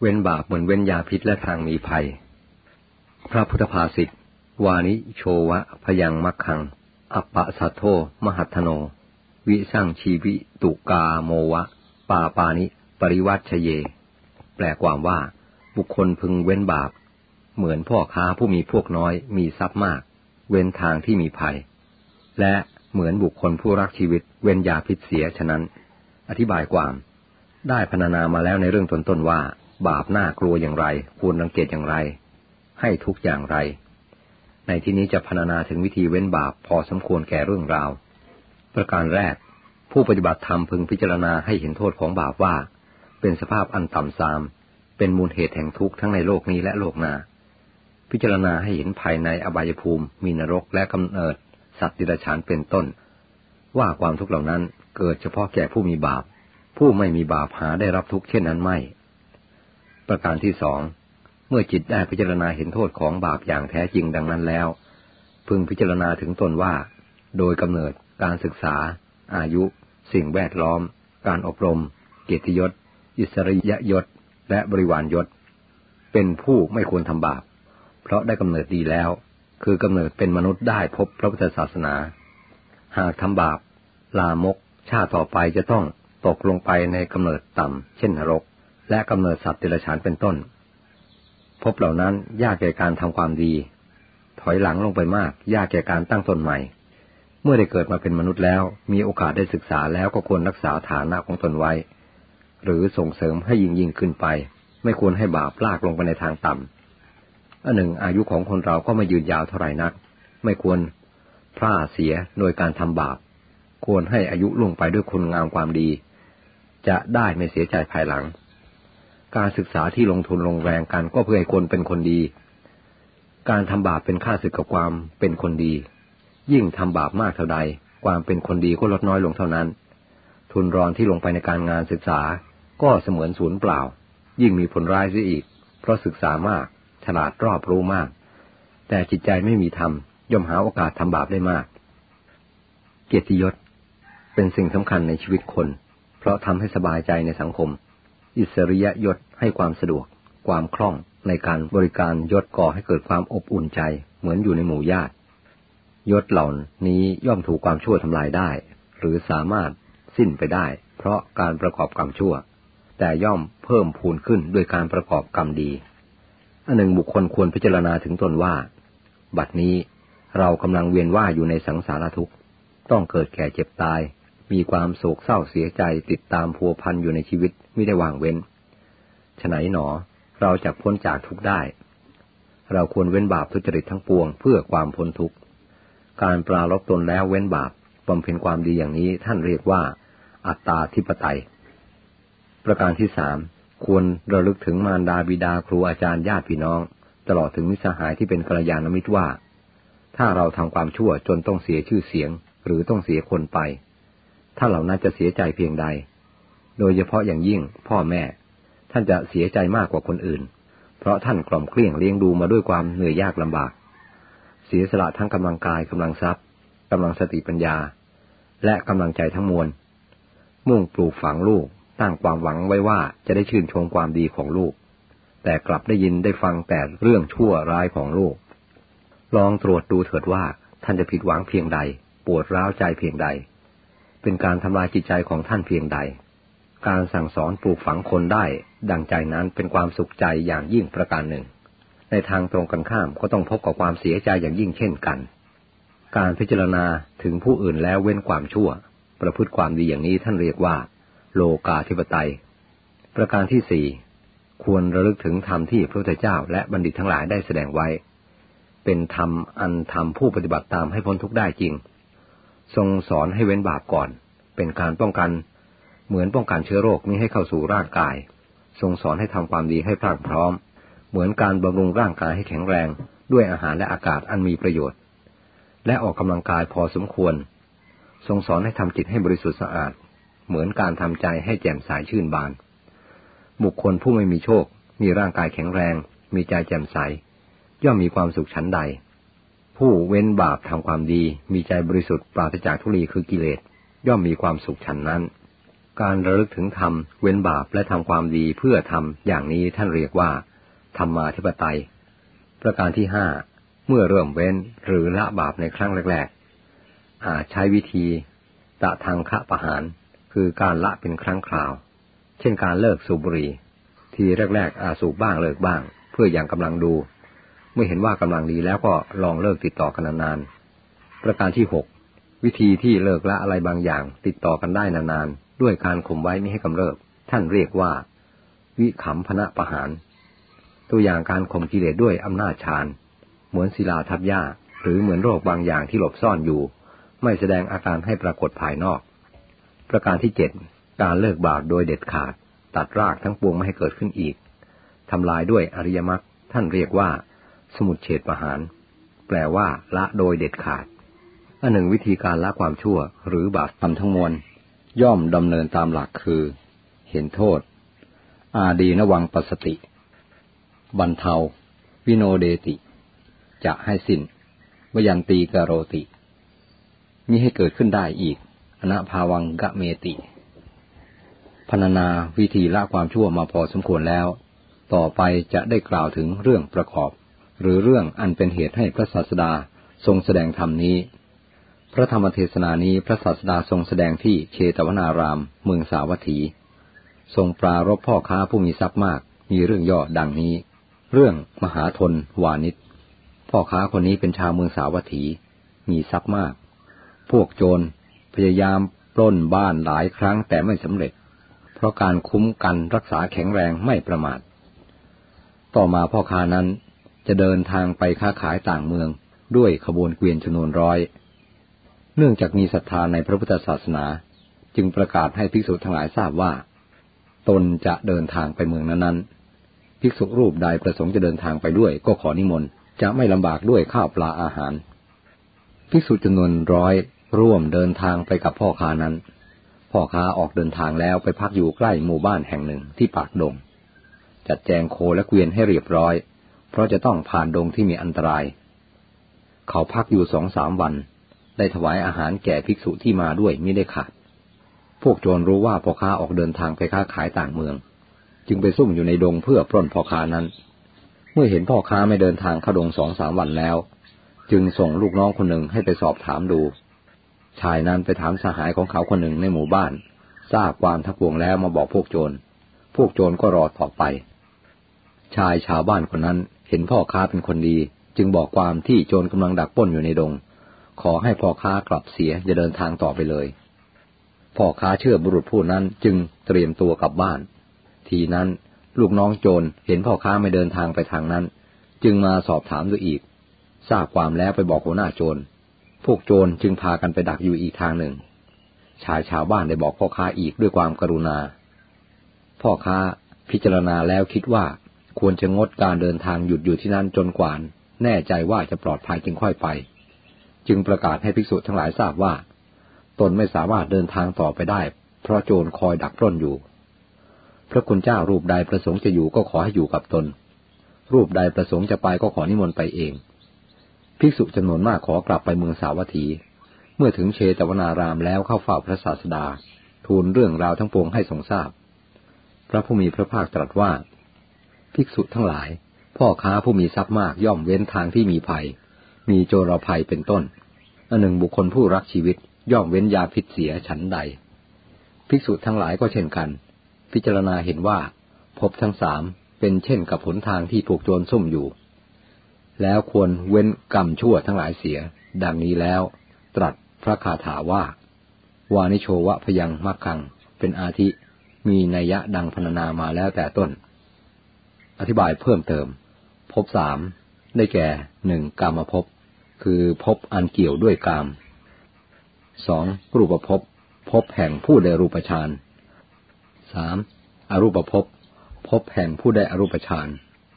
เว้นบาปเหมือนเว้นยาพิษและทางมีภัย พระพุทธภาษิตวานิโชวะพยังมักขัง อัปปะสัทโธมหัตโน วิสั่งชีวิตุกาโมวะ ปาปานิ ปริวัชเย แปลความว่า บุคคลพึงเว้นบาป เหมือนพ่อค้าผู้มีพวกน้อยมีทรัพย์มาก เว้นทางที่มีภัย และเหมือนบุคคลผู้รักชีวิตเว้นยาพิษเสียฉะนั้น อธิบายความ ได้พรรณนามาแล้วในเรื่องต้นๆว่า บาปน่ากลัวอย่างไร ควรรังเกียจอย่างไร ให้ทุกอย่างไร ในที่นี้จะพรรณนาถึงวิธีเว้นบาปพอสมควรแก่เรื่องราว ประการแรก ผู้ปฏิบัติธรรมพึงพิจารณาให้เห็นโทษของบาปว่า เป็นสภาพอันต่ำทราม เป็นมูลเหตุแห่งทุกข์ทั้งในโลกนี้และโลกหน้า พิจารณาให้เห็นภายในอบายภูมิ มีนรกและกำเนิด สัตว์ดิรัจฉานเป็นต้น ว่าความทุกข์เหล่านั้นเกิดเฉพาะแก่ผู้มีบาป ผู้ไม่มีบาปหาได้รับทุกข์เช่นนั้นไม่ ประการที่สอง เมื่อจิตได้พิจารณาเห็นโทษของบาปอย่างแท้จริงดังนั้นแล้ว พึงพิจารณาถึงตนว่า โดยกำเนิด การศึกษา อายุ สิ่งแวดล้อม การอบรม เกียรติยศ อิสริยยศ และบริวารยศ เป็นผู้ไม่ควรทำบาป เพราะได้กำเนิดดีแล้ว คือกำเนิดเป็นมนุษย์ได้พบพระพุทธศาสนา หากทำบาป ลามก ชาติต่อไปจะต้องตกลงไปในกำเนิดต่ำ เช่นนรก และกำเนิดสัตว์เดรัจฉานเป็นต้น พบเหล่านั้นยากแก่การทำความดี ถอยหลังลงไปมาก ยากแก่การตั้งตนใหม่ เมื่อได้เกิดมาเป็นมนุษย์แล้ว มีโอกาสได้ศึกษาแล้วก็ควรรักษาฐานะของตนไว้ หรือส่งเสริมให้ยิ่งยิ่งขึ้นไป ไม่ควรให้บาปลากลงไปในทางต่ำอันหนึ่งอายุของคนเราก็ไม่ยืนยาวเท่าไหร่นัก ไม่ควรพลาดเสียโดยการทำบาป ควรให้อายุล่วงไปด้วยคุณงามความดี จะได้ไม่เสียใจภายหลัง การศึกษาที่ลงทุนลงแรงกันก็เพื่อให้คนเป็นคนดี การทำบาปเป็นค่าศึกกับความเป็นคนดี ยิ่งทำบาปมากเท่าใด ความเป็นคนดีก็ลดน้อยลงเท่านั้น ทุนรอนที่ลงไปในการงานศึกษาก็เสมือนศูนย์เปล่า ยิ่งมีผลร้ายเสียอีก เพราะศึกษามาก ฉลาดรอบรู้มาก แต่จิตใจไม่มีธรรมย่อมหาโอกาสทำบาปได้มาก เกียรติยศเป็นสิ่งสำคัญในชีวิตคน เพราะทำให้สบายใจในสังคม อิสริยยศให้ความสะดวก ความคล่องในการบริการยศก่อให้เกิดความอบอุ่นใจเหมือนอยู่ในหมู่ญาติ ยศเหล่านี้ย่อมถูกความชั่วทำลายได้ หรือสามารถสิ้นไปได้ เพราะการประกอบกรรมชั่ว แต่ย่อมเพิ่มพูนขึ้นด้วยการประกอบกรรมดีอันหนึ่งบุคคลควรพิจารณาถึงตนว่า บัดนี้เรากำลังเวียนว่ายอยู่ในสังสารทุกข์ ต้องเกิดแก่เจ็บตาย มีความโศกเศร้าเสียใจติดตามพัวพันอยู่ในชีวิตไม่ได้วางเว้นฉะไหนหนอเราจะพ้นจากทุกได้ เราควรเว้นบาปทุจริตทั้งปวงเพื่อความพ้นทุกข์การปราลบตนแล้วเว้นบาปบำเพ็ญความดีอย่างนี้ท่านเรียกว่า อัตตาธิปไตย ประการที่สามควรระลึกถึงมารดาบิดาครูอาจารย์ญาติพี่น้อง ตลอดถึงมิสหายที่เป็นกัลยาณมิตรว่า ถ้าเราทำความชั่วจนต้องเสียชื่อเสียง หรือต้องเสียคนไป ถ้าเหล่านั้นจะเสียใจเพียงใด โดยเฉพาะอย่างยิ่งพ่อแม่ ท่านจะเสียใจมากกว่าคนอื่น เพราะท่านกล่อมเกลี้ยงเลี้ยงดูมาด้วยความเหนื่อยยากลำบาก เสียสละทั้งกำลังกายกำลังทรัพย์กำลังสติปัญญา และกำลังใจทั้งมวล มุ่งปลูกฝังลูกตั้งความหวังไว้ว่าจะได้ชื่นชมความดีของลูก แต่กลับได้ยินได้ฟังแต่เรื่องชั่วร้ายของลูก ลองตรวจดูเถิดว่าท่านจะผิดหวังเพียงใด ปวดร้าวใจเพียงใด เป็นการทำลายจิตใจของท่านเพียงใด การสั่งสอนปลูกฝังคนได้ ดังใจนั้นเป็นความสุขใจอย่างยิ่งประการหนึ่ง ในทางตรงกันข้ามก็ต้องพบกับความเสียใจอย่างยิ่งเช่นกัน การพิจารณาถึงผู้อื่นแล้วเว้นความชั่ว ประพฤติความดีอย่างนี้ท่านเรียกว่า โลกาธิปไตย ประการที่สี่ควรระลึกถึงธรรมที่พระพุทธเจ้าและบัณฑิตทั้งหลายได้แสดงไว้ เป็นธรรมอันทำผู้ปฏิบัติตามให้พ้นทุกข์ได้จริง ทรงสอนให้เว้นบาปก่อน เป็นการป้องกัน เหมือนป้องกันเชื้อโรคนี้ให้เข้าสู่ร่างกาย ทรงสอนให้ทำความดีให้พรั่งพร้อม เหมือนการบำรุงร่างกายให้แข็งแรง ด้วยอาหารและอากาศอันมีประโยชน์ และออกกำลังกายพอสมควร ทรงสอนให้ทำจิตให้บริสุทธิ์สะอาด เหมือนการทำใจให้แจ่มใสชื่นบาน บุคคลผู้ไม่มีโชค มีร่างกายแข็งแรง มีใจแจ่มใส ย่อมมีความสุขชั้นใด ผู้เว้นบาปทำความดี มีใจบริสุทธิ์ปราศจากทุลีคือกิเลส ย่อมมีความสุขชั้นนั้น การระลึกถึงธรรมเว้นบาปและทำความดีเพื่อทำอย่างนี้ท่านเรียกว่า ธรรมาธิปไตย ประการที่ห้าเมื่อเริ่มเว้นหรือละบาปในครั้งแรกๆอาจใช้วิธีตะทางคะประหาร คือการละเป็นครั้งคราว เช่นการเลิกสูบบุหรี่ ทีแรกๆอาสูบบ้างเลิกบ้าง เพื่ออย่างกำลังดู เมื่อเห็นว่ากำลังดีแล้วก็ลองเลิกติดต่อกันนานๆ ประการที่หกวิธีที่เลิกละอะไรบางอย่าง ติดต่อกันได้นานๆ ด้วยการข่มไว้ไม่ให้กำเริบ ท่านเรียกว่า วิขำพนะประหาร ตัวอย่างการข่มกิเลสด้วยอำนาจฌาน เหมือนศิลาทับหญ้า หรือเหมือนโรคบางอย่างที่หลบซ่อนอยู่ ไม่แสดงอาการให้ปรากฏภายนอก ประการที่เจ็ดการเลิกบาปโดยเด็ดขาด ตัดรากทั้งปวงไม่ให้เกิดขึ้นอีกทำลายด้วยอริยมรรคท่านเรียกว่า สมุดเฉดประหาร แปลว่า ละโดยเด็ดขาด อันหนึ่งวิธีการละความชั่ว หรือบาปทำทั้งมวล ย่อมดำเนินตามหลักคือ เห็นโทษ อาดีนวังปสติบรรเทา วิโนเดติ จะให้สิน้นวยันตีกโรติมิให้เกิดขึ้นได้อีก อนาภาวังกะเมติพรรณนาวิธีละความชั่วมาพอสมควรแล้ว ต่อไปจะได้กล่าวถึงเรื่องประกอบ หรือเรื่องอันเป็นเหตุให้พระศาสดาทรงแสดงธรรมนี้ พระธรรมเทศนานี้พระศาสดาทรงแสดงที่เชตวนาราม เมืองสาวัตถี ทรงปรารบพ่อค้าผู้มีทรัพย์มาก มีเรื่องย่อดังนี้ เรื่องมหาทนวานิชพ่อค้าคนนี้เป็นชาวเมืองสาวัตถี มีทรัพย์มาก พวกโจรพยายามปล้นบ้านหลายครั้งแต่ไม่สำเร็จ เพราะการคุ้มกันรักษาแข็งแรงไม่ประมาท ต่อมาพ่อค้านั้น จะเดินทางไปค้าขายต่างเมืองด้วยขบวนเกวียนจำนวนร้อย เนื่องจากมีศรัทธาในพระพุทธศาสนา จึงประกาศให้ภิกษุทั้งหลายทราบว่า ตนจะเดินทางไปเมืองนั้นๆ ภิกษุรูปใดประสงค์จะเดินทางไปด้วยก็ขอนิมนต์จะไม่ลำบากด้วยข้าวปลาอาหาร ภิกษุจำนวนร้อยร่วมเดินทางไปกับพ่อค้านั้น พ่อค้าออกเดินทางแล้วไปพักอยู่ใกล้หมู่บ้านแห่งหนึ่งที่ปากดง จัดแจงโคและเกวียนให้เรียบร้อย ราะจะต้องผ่านดงที่มีอันตราย เขาพักอยู่สองสามวัน ได้ถวายอาหารแก่ภิกษุที่มาด้วยไม่ได้ขาด พวกโจรรู้ว่าพ่อค้าออกเดินทางไปค้าขายต่างเมือง จึงไปซุ่มอยู่ในดงเพื่อปล้นพ่อค้านั้น เมื่อเห็นพ่อค้าไม่เดินทางเข้าดงสองสามวันแล้ว จึงส่งลูกน้องคนหนึ่งให้ไปสอบถามดู ชายนั้นไปถามสหายของเขาคนหนึ่งในหมู่บ้าน ทราบความทักวงแล้วมาบอกพวกโจร พวกโจรก็รอต่อไป ชายชาวบ้านคนนั้น เห็นพ่อค้าเป็นคนดี จึงบอกความที่โจรกำลังดักป้นอยู่ในดง ขอให้พ่อค้ากลับเสียจะเดินทางต่อไปเลย พ่อค้าเชื่อบุรุษผู้นั้นจึงเตรียมตัวกลับบ้าน ทีนั้นลูกน้องโจรเห็นพ่อค้าไม่เดินทางไปทางนั้น จึงมาสอบถามดูอีก ทราบความแล้วไปบอกหัวหน้าโจร พวกโจรจึงพากันไปดักอยู่อีกทางหนึ่ง ชายชาวบ้านได้บอกพ่อค้าอีกด้วยความกรุณา พ่อค้าพิจารณาแล้วคิดว่า ควรจะงดการเดินทางหยุดอยู่ที่นั่นจนกว่าแน่ใจว่าจะปลอดภัยจึงค่อยไป จึงประกาศให้ภิกษุทั้งหลายทราบว่า ตนไม่สามารถเดินทางต่อไปได้ เพราะโจรคอยดักปล้นอยู่ พระคุณเจ้ารูปใดประสงค์จะอยู่ก็ขอให้อยู่กับตน รูปใดประสงค์จะไปก็ขอนิมนต์ไปเอง ภิกษุจำนวนมากขอกลับไปเมืองสาวัตถี เมื่อถึงเชตวนารามแล้วเข้าเฝ้าพระศาสดา ทูลเรื่องราวทั้งปวงให้ทรงทราบพระผู้มีพระภาคตรัสว่า ภิกษุทั้งหลาย พ่อค้าผู้มีทรัพย์มากย่อมเว้นทางที่มีภัย มีโจรภัยเป็นต้นอันหนึ่งบุคคลผู้รักชีวิตย่อมเว้นยาพิษเสียฉันใด ภิกษุทั้งหลายก็เช่นกัน พิจารณาเห็นว่าพบทั้งสามเป็นเช่นกับผลทางที่ผูกโจรซุ่มอยู่ แล้วควรเว้นกรรมชั่วทั้งหลายเสีย ดังนี้แล้ว ตรัสพระคาถาว่า วานิโชวะพยังมักคัง เป็นอาทิ มีนัยยะดังพรรณนามาแล้วแต่ต้น อธิบายเพิ่มเติมพบสามได้แก่หนึ่งกามภพคือพบอันเกี่ยวด้วยกามสองรูปภพพบแห่งผู้ได้รูปฌานสามอรูปภพพบแห่งผู้ได้อรูปฌาน